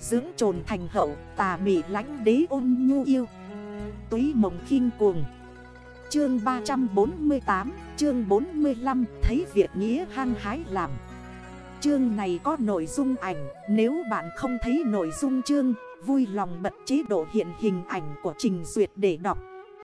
Dưỡng trồn thành hậu, tà mị lánh đế ôn nhu yêu. Túy mộng khinh cuồng. Chương 348 Chương 45 Thấy việc nghĩa hăng hái làm. Chương này có nội dung ảnh, Nếu bạn không thấy nội dung chương, Vui lòng bật chế độ hiện hình ảnh của Trình Duyệt để đọc.